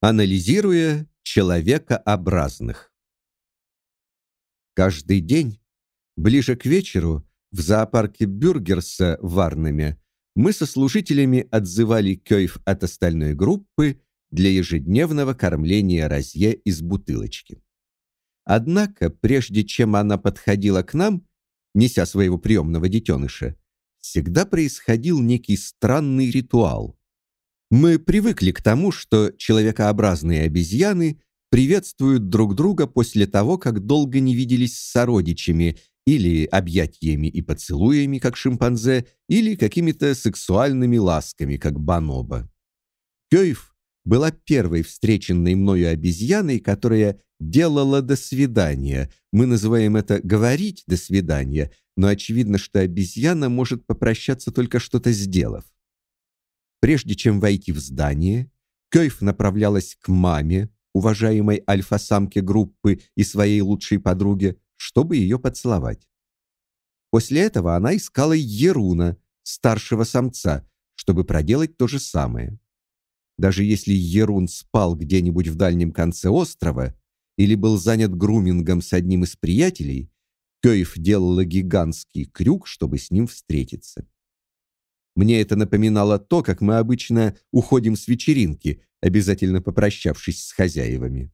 Анализируя человекообразных. Каждый день, ближе к вечеру, в зоопарке Бюргерса в Арнеме мы со служителями отзывали кёйф от остальной группы для ежедневного кормления разье из бутылочки. Однако, прежде чем она подходила к нам, неся своего приемного детеныша, всегда происходил некий странный ритуал. Мы привыкли к тому, что человекообразные обезьяны приветствуют друг друга после того, как долго не виделись с сородичами или объятиями и поцелуями, как шимпанзе, или какими-то сексуальными ласками, как бонобо. Кёйф была первой встреченной мною обезьяной, которая делала до свидания. Мы называем это говорить до свидания, но очевидно, что обезьяна может попрощаться только что-то сделав. Прежде чем войти в здание, Кёйф направлялась к маме, уважаемой альфа-самке группы и своей лучшей подруге, чтобы ее поцеловать. После этого она искала Еруна, старшего самца, чтобы проделать то же самое. Даже если Ерун спал где-нибудь в дальнем конце острова или был занят грумингом с одним из приятелей, Кёйф делала гигантский крюк, чтобы с ним встретиться. Мне это напоминало то, как мы обычно уходим с вечеринки, обязательно попрощавшись с хозяевами.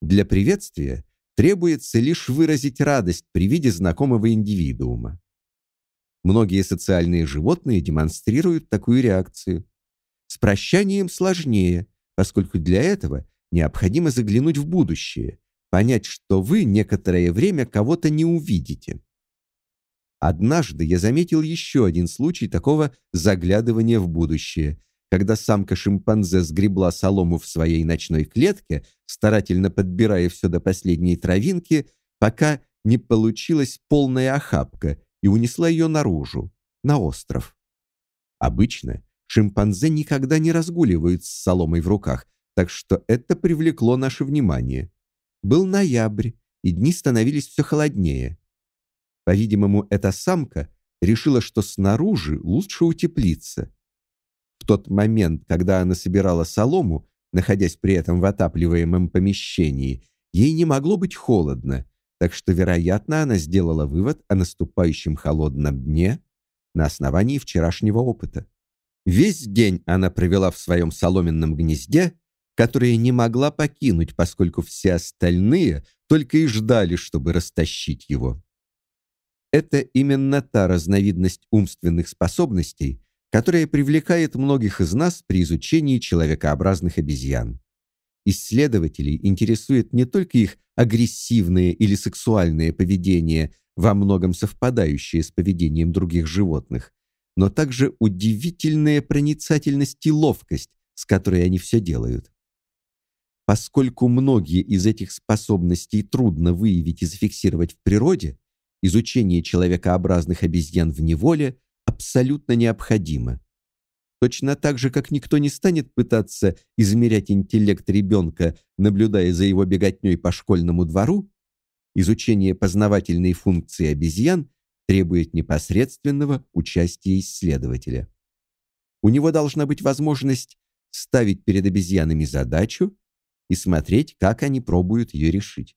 Для приветствия требуется лишь выразить радость при виде знакомого индивидуума. Многие социальные животные демонстрируют такую реакцию. С прощанием сложнее, поскольку для этого необходимо заглянуть в будущее, понять, что вы некоторое время кого-то не увидите. Однажды я заметил еще один случай такого заглядывания в будущее, когда самка шимпанзе сгребла солому в своей ночной клетке, старательно подбирая все до последней травинки, пока не получилась полная охапка и унесла ее наружу, на остров. Обычно шимпанзе никогда не разгуливают с соломой в руках, так что это привлекло наше внимание. Был ноябрь, и дни становились все холоднее. По-видимому, эта самка решила, что снаружи лучше утеплиться. В тот момент, когда она собирала солому, находясь при этом в отапливаемом помещении, ей не могло быть холодно, так что, вероятно, она сделала вывод о наступающем холодном дне на основании вчерашнего опыта. Весь день она провела в своем соломенном гнезде, которое не могла покинуть, поскольку все остальные только и ждали, чтобы растащить его. Это именно та разновидность умственных способностей, которая привлекает многих из нас при изучении человекообразных обезьян. Исследователей интересует не только их агрессивное или сексуальное поведение, во многом совпадающее с поведением других животных, но также удивительная проницательность и ловкость, с которой они все делают. Поскольку многие из этих способностей трудно выявить и зафиксировать в природе, изучение человекообразных обезьян в неволе абсолютно необходимо. Точно так же, как никто не станет пытаться измерять интеллект ребенка, наблюдая за его беготней по школьному двору, изучение познавательной функции обезьян требует непосредственного участия исследователя. У него должна быть возможность ставить перед обезьянами задачу и смотреть, как они пробуют ее решить.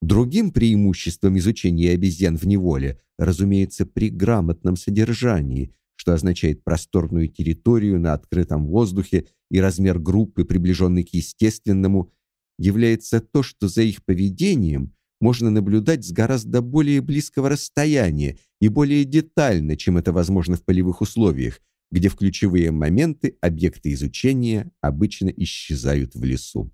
Другим преимуществом изучения обезьян в неволе, разумеется, при грамотном содержании, что означает просторную территорию на открытом воздухе и размер группы, приближенный к естественному, является то, что за их поведением можно наблюдать с гораздо более близкого расстояния и более детально, чем это возможно в полевых условиях, где в ключевые моменты объекты изучения обычно исчезают в лесу.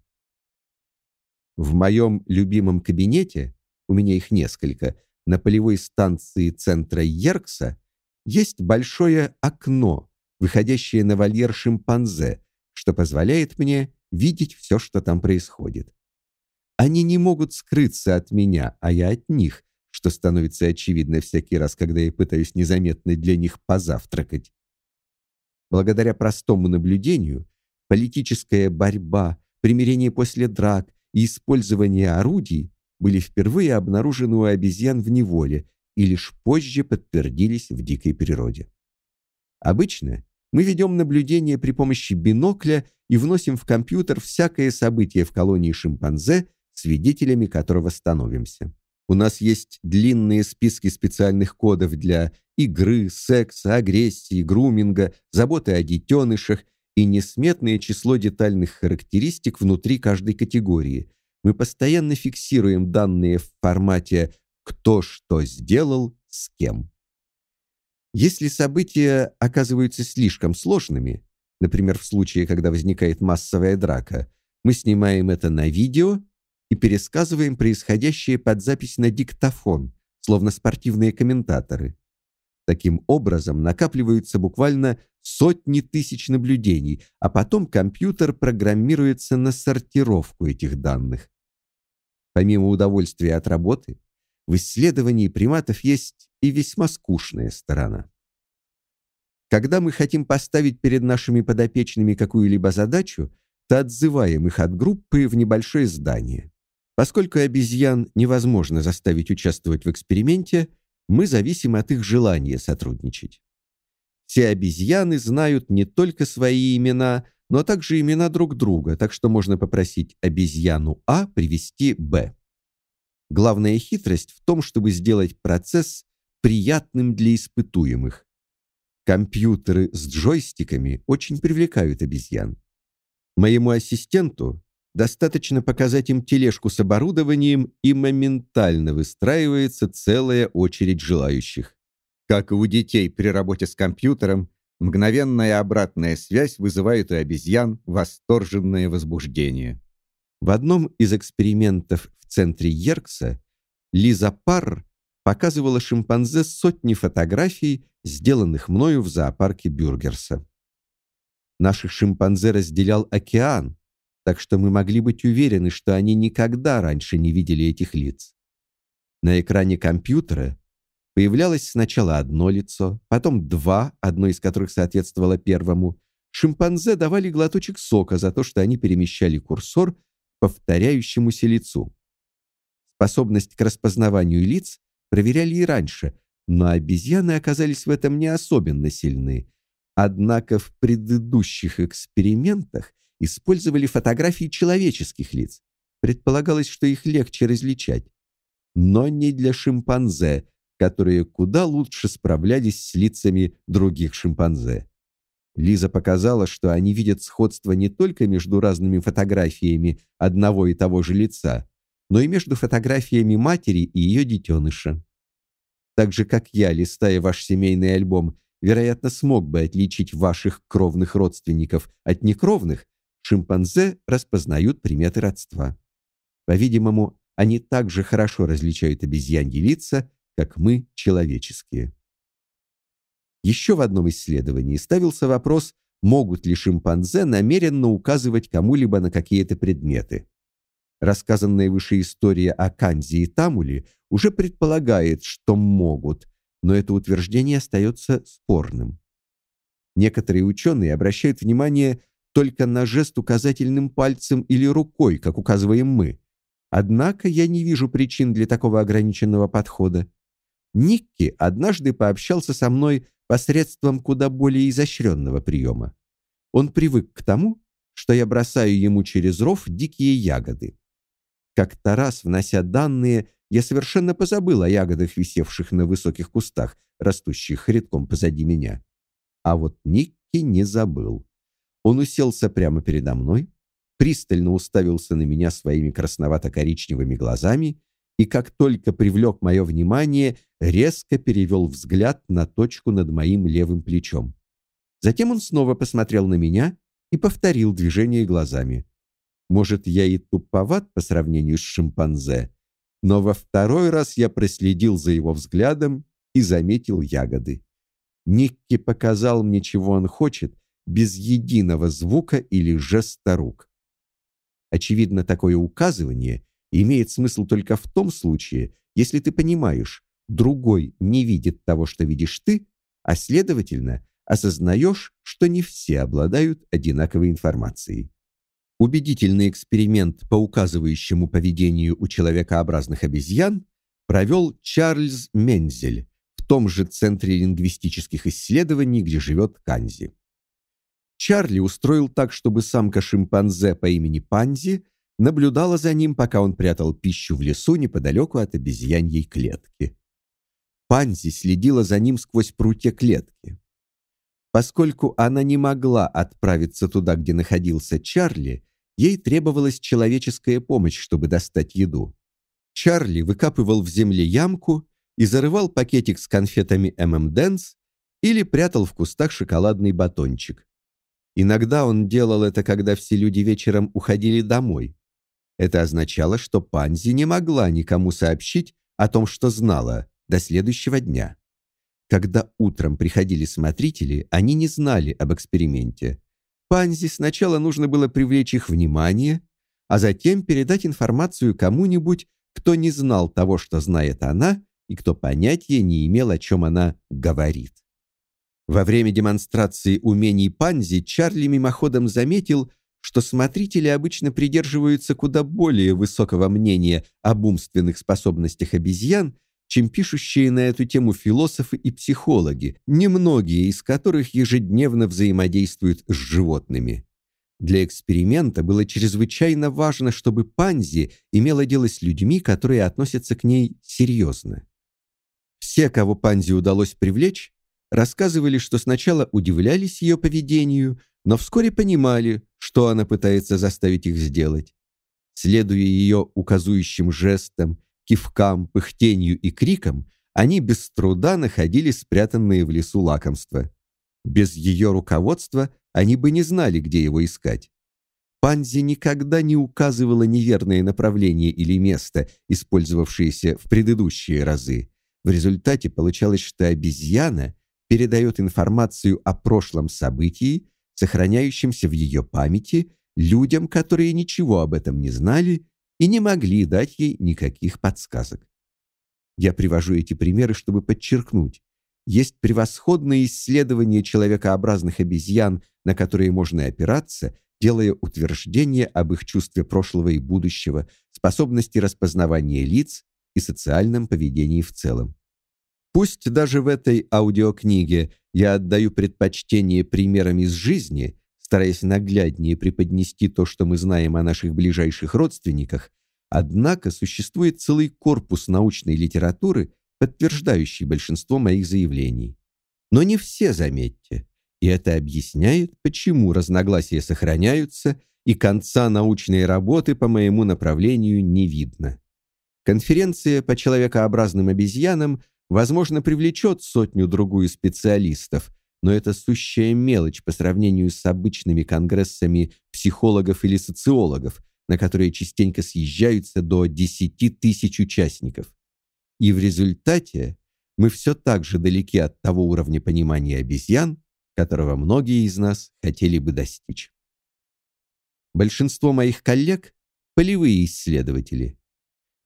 В моем любимом кабинете, у меня их несколько, на полевой станции центра Еркса есть большое окно, выходящее на вольер шимпанзе, что позволяет мне видеть все, что там происходит. Они не могут скрыться от меня, а я от них, что становится очевидно всякий раз, когда я пытаюсь незаметно для них позавтракать. Благодаря простому наблюдению, политическая борьба, примирение после драк и использование орудий были впервые обнаружены у обезьян в неволе и лишь позже подтвердились в дикой природе. Обычно мы ведем наблюдение при помощи бинокля и вносим в компьютер всякое событие в колонии шимпанзе, свидетелями которого становимся. У нас есть длинные списки специальных кодов для игры, секса, агрессии, груминга, заботы о детенышах и несметное число детальных характеристик внутри каждой категории. Мы постоянно фиксируем данные в формате «кто что сделал с кем». Если события оказываются слишком сложными, например, в случае, когда возникает массовая драка, мы снимаем это на видео и пересказываем происходящее под запись на диктофон, словно спортивные комментаторы. Таким образом накапливаются буквально сотни тысяч наблюдений, а потом компьютер программируется на сортировку этих данных. Помимо удовольствия от работы, в исследовании приматов есть и весьма скучная сторона. Когда мы хотим поставить перед нашими подопечными какую-либо задачу, то отзываем их от группы в небольшое здание. Поскольку обезьян невозможно заставить участвовать в эксперименте, мы зависим от их желания сотрудничать. Все обезьяны знают не только свои имена, но также имена друг друга, так что можно попросить обезьяну А привести Б. Главная хитрость в том, чтобы сделать процесс приятным для испытуемых. Компьютеры с джойстиками очень привлекают обезьян. Моему ассистенту Достаточно показать им тележку с оборудованием, и моментально выстраивается целая очередь желающих. Как и у детей при работе с компьютером, мгновенная обратная связь вызывает у обезьян восторженное возбуждение. В одном из экспериментов в центре Йеркса Лиза Парр показывала шимпанзе сотни фотографий, сделанных мною в зоопарке Бюргерса. Наших шимпанзе разделял океан, так что мы могли быть уверены, что они никогда раньше не видели этих лиц. На экране компьютера появлялось сначала одно лицо, потом два, одно из которых соответствовало первому. Шимпанзе давали глоточек сока за то, что они перемещали курсор повторяющемуся лицу. Способность к распознаванию лиц проверяли и раньше, но обезьяны оказались в этом не особенно сильны. Однако в предыдущих экспериментах использовали фотографии человеческих лиц. Предполагалось, что их легче различать. Но не для шимпанзе, которые куда лучше справлялись с лицами других шимпанзе. Лиза показала, что они видят сходство не только между разными фотографиями одного и того же лица, но и между фотографиями матери и ее детеныша. Так же, как я, листая ваш семейный альбом, вероятно, смог бы отличить ваших кровных родственников от некровных, Шимпанзе распознают приметы родства. По-видимому, они так же хорошо различают обезьяньи лица, как мы, человеческие. Еще в одном исследовании ставился вопрос, могут ли шимпанзе намеренно указывать кому-либо на какие-то предметы. Рассказанная выше история о Канзи и Тамуле уже предполагает, что могут, но это утверждение остается спорным. Некоторые ученые обращают внимание только на жест указательным пальцем или рукой, как указываем мы. Однако я не вижу причин для такого ограниченного подхода. Никки однажды пообщался со мной посредством куда более изощренного приема. Он привык к тому, что я бросаю ему через ров дикие ягоды. Как-то раз, внося данные, я совершенно позабыл о ягодах, висевших на высоких кустах, растущих редком позади меня. А вот Никки не забыл. Он уселся прямо передо мной, пристально уставился на меня своими красновато-коричневыми глазами и как только привлек мое внимание, резко перевел взгляд на точку над моим левым плечом. Затем он снова посмотрел на меня и повторил движение глазами. Может, я и туповат по сравнению с шимпанзе, но во второй раз я проследил за его взглядом и заметил ягоды. Никки показал мне, чего он хочет, без единого звука или жеста рук. Очевидно, такое указывание имеет смысл только в том случае, если ты понимаешь, другой не видит того, что видишь ты, а следовательно, осознаешь, что не все обладают одинаковой информацией. Убедительный эксперимент по указывающему поведению у человекообразных обезьян провел Чарльз Мензель в том же Центре лингвистических исследований, где живет Канзи. Чарли устроил так, чтобы самка шимпанзе по имени Панзи наблюдала за ним, пока он прятал пищу в лесу неподалеку от обезьяньей клетки. Панзи следила за ним сквозь прутья клетки. Поскольку она не могла отправиться туда, где находился Чарли, ей требовалась человеческая помощь, чтобы достать еду. Чарли выкапывал в земле ямку и зарывал пакетик с конфетами M&M's или прятал в кустах шоколадный батончик. Иногда он делал это, когда все люди вечером уходили домой. Это означало, что Панзи не могла никому сообщить о том, что знала, до следующего дня. Когда утром приходили смотрители, они не знали об эксперименте. Панзи сначала нужно было привлечь их внимание, а затем передать информацию кому-нибудь, кто не знал того, что знает она, и кто понятия не имел, о чем она говорит. Во время демонстрации умений Панзи Чарли мимоходом заметил, что смотрители обычно придерживаются куда более высокого мнения об умственных способностях обезьян, чем пишущие на эту тему философы и психологи, немногие из которых ежедневно взаимодействуют с животными. Для эксперимента было чрезвычайно важно, чтобы Панзи имела дело с людьми, которые относятся к ней серьезно. Все, кого Панзи удалось привлечь, рассказывали, что сначала удивлялись ее поведению, но вскоре понимали, что она пытается заставить их сделать. Следуя ее указующим жестам, кивкам, пыхтению и крикам, они без труда находили спрятанные в лесу лакомства. Без ее руководства они бы не знали, где его искать. Панзи никогда не указывала неверное направление или место, использовавшееся в предыдущие разы. В результате получалось, что обезьяна передает информацию о прошлом событии, сохраняющемся в ее памяти, людям, которые ничего об этом не знали и не могли дать ей никаких подсказок. Я привожу эти примеры, чтобы подчеркнуть, есть превосходные исследования человекообразных обезьян, на которые можно опираться, делая утверждения об их чувстве прошлого и будущего, способности распознавания лиц и социальном поведении в целом. Пусть даже в этой аудиокниге я отдаю предпочтение примерам из жизни, стараясь нагляднее преподнести то, что мы знаем о наших ближайших родственниках, однако существует целый корпус научной литературы, подтверждающий большинство моих заявлений. Но не все, заметьте. И это объясняет, почему разногласия сохраняются и конца научной работы по моему направлению не видно. Конференция по человекообразным обезьянам возможно, привлечет сотню-другую специалистов, но это сущая мелочь по сравнению с обычными конгрессами психологов или социологов, на которые частенько съезжаются до 10 тысяч участников. И в результате мы все так же далеки от того уровня понимания обезьян, которого многие из нас хотели бы достичь. Большинство моих коллег – полевые исследователи.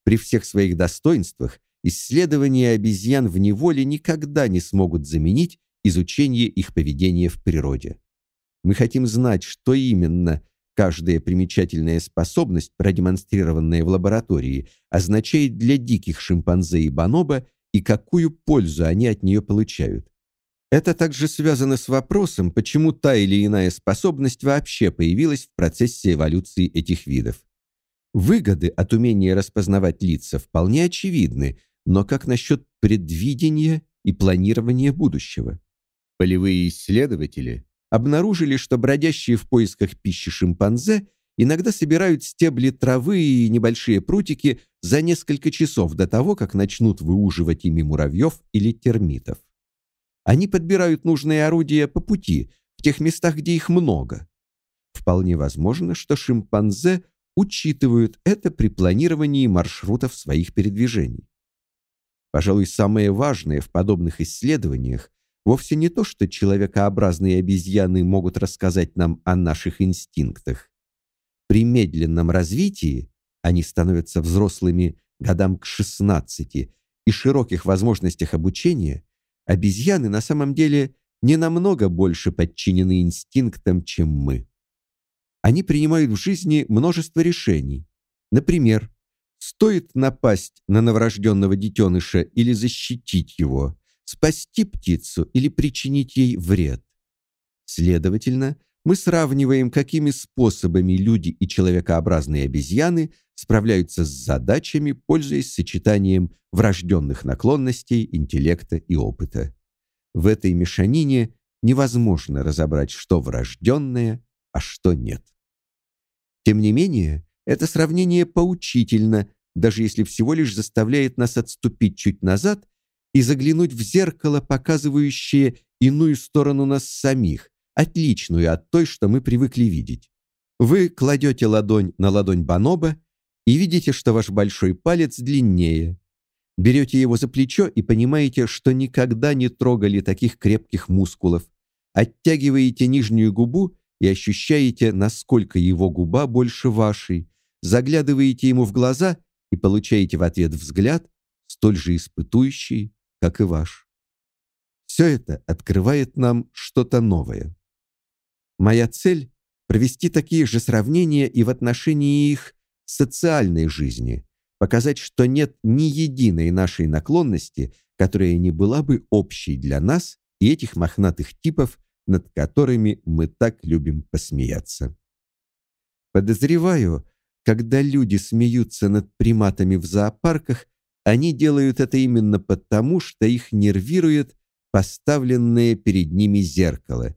При всех своих достоинствах Исследования обезьян в неволе никогда не смогут заменить изучение их поведения в природе. Мы хотим знать, что именно каждая примечательная способность, продемонстрированная в лаборатории, означает для диких шимпанзе и бонобо и какую пользу они от нее получают. Это также связано с вопросом, почему та или иная способность вообще появилась в процессе эволюции этих видов. Выгоды от умения распознавать лица вполне очевидны, но как насчет предвидения и планирования будущего? Полевые исследователи обнаружили, что бродящие в поисках пищи шимпанзе иногда собирают стебли травы и небольшие прутики за несколько часов до того, как начнут выуживать ими муравьев или термитов. Они подбирают нужные орудия по пути, в тех местах, где их много. Вполне возможно, что шимпанзе учитывают это при планировании маршрутов своих передвижений. Пожалуй, самое важное в подобных исследованиях вовсе не то, что человекообразные обезьяны могут рассказать нам о наших инстинктах. При медленном развитии они становятся взрослыми годам к 16 и широких возможностях обучения, обезьяны на самом деле не намного больше подчинены инстинктам, чем мы. они принимают в жизни множество решений. Например, стоит напасть на новорожденного детеныша или защитить его, спасти птицу или причинить ей вред. Следовательно, мы сравниваем, какими способами люди и человекообразные обезьяны справляются с задачами, пользуясь сочетанием врожденных наклонностей, интеллекта и опыта. В этой мешанине невозможно разобрать, что врожденное, а что нет. Тем не менее, это сравнение поучительно, даже если всего лишь заставляет нас отступить чуть назад и заглянуть в зеркало, показывающее иную сторону нас самих, отличную от той, что мы привыкли видеть. Вы кладете ладонь на ладонь Баноба и видите, что ваш большой палец длиннее. Берете его за плечо и понимаете, что никогда не трогали таких крепких мускулов. Оттягиваете нижнюю губу и ощущаете, насколько его губа больше вашей. Заглядываете ему в глаза и получаете в ответ взгляд, столь же испытующий, как и ваш. Все это открывает нам что-то новое. Моя цель провести такие же сравнения и в отношении их социальной жизни, показать, что нет ни единой нашей наклонности, которая не была бы общей для нас и этих мохнатых типов, над которыми мы так любим посмеяться. Подозреваю, когда люди смеются над приматами в зоопарках, они делают это именно потому, что их нервирует поставленное перед ними зеркало.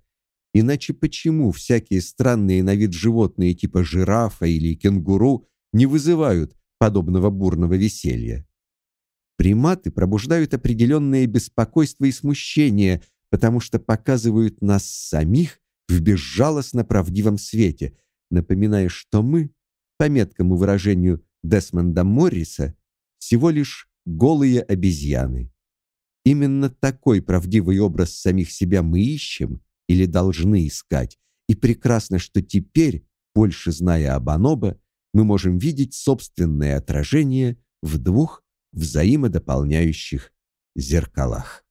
Иначе почему всякие странные на вид животные типа жирафа или кенгуру не вызывают подобного бурного веселья? Приматы пробуждают определенное беспокойство и смущение, потому что показывают нас самих в безжалостно правдивом свете, напоминая, что мы, по меткому выражению Десмонда Морриса, всего лишь голые обезьяны. Именно такой правдивый образ самих себя мы ищем или должны искать, и прекрасно, что теперь, больше зная об Анобе, мы можем видеть собственное отражение в двух взаимодополняющих зеркалах.